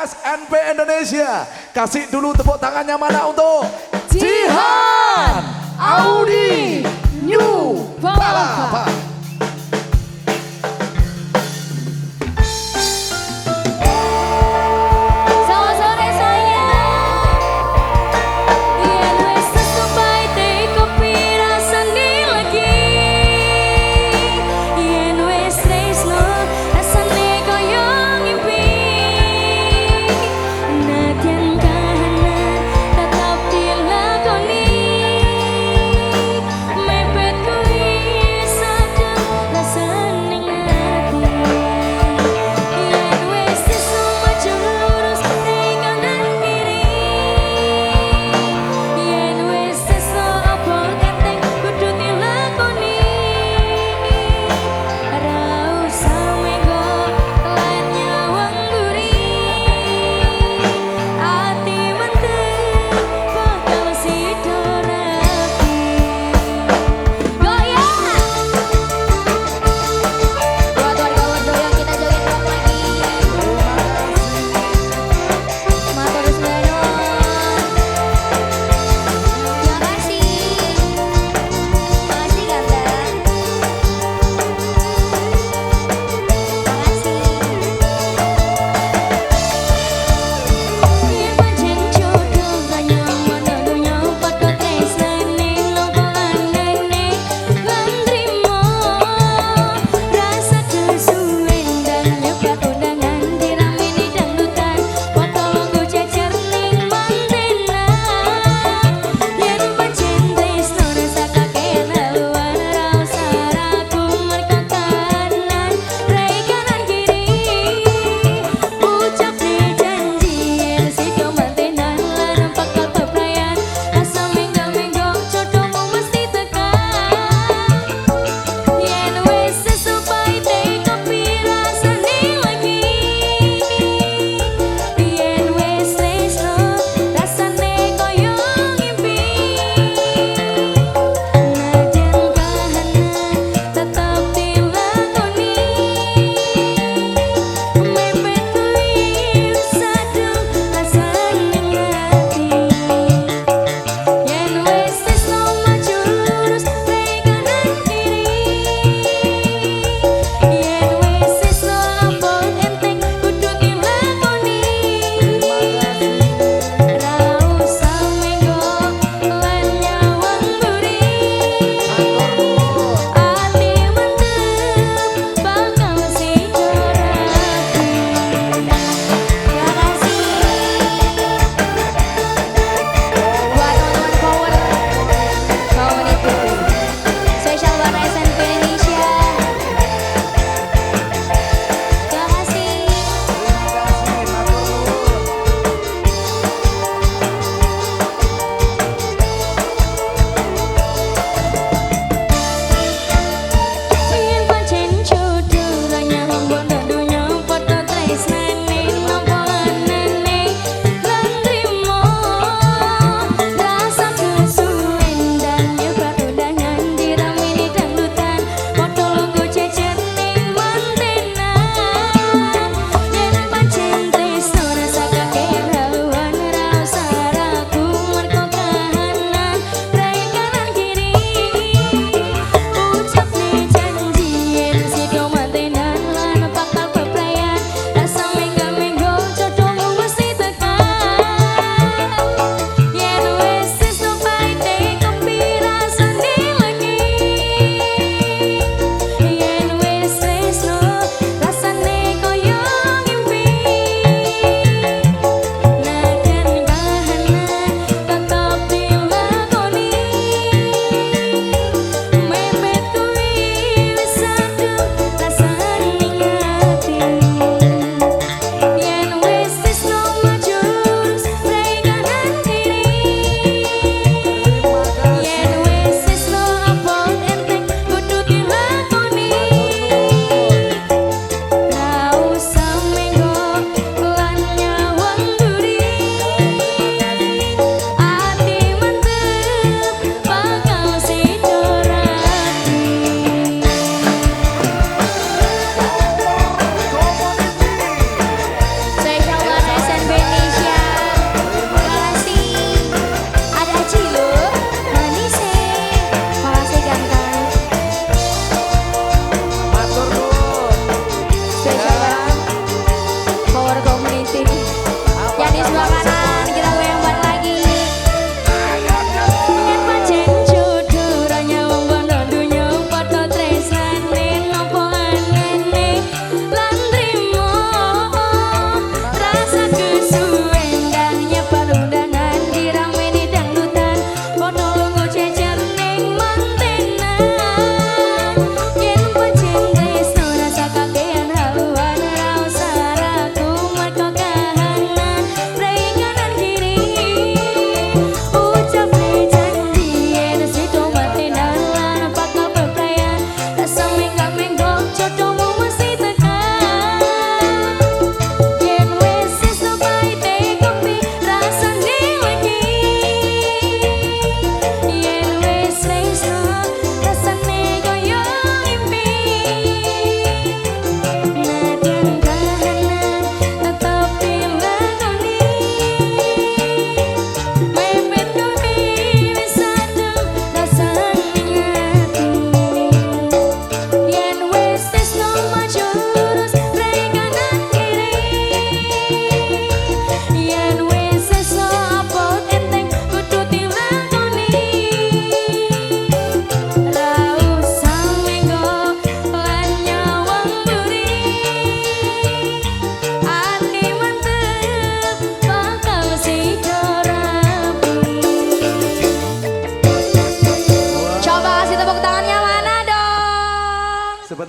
SNP Indonesia. Kasih dulu tepuk tangannya mana untuk Jihan Audi New Balapa. Selamat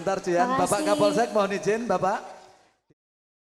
sebentar. Makasih. Bapak Kapolsek mohon izin Bapak.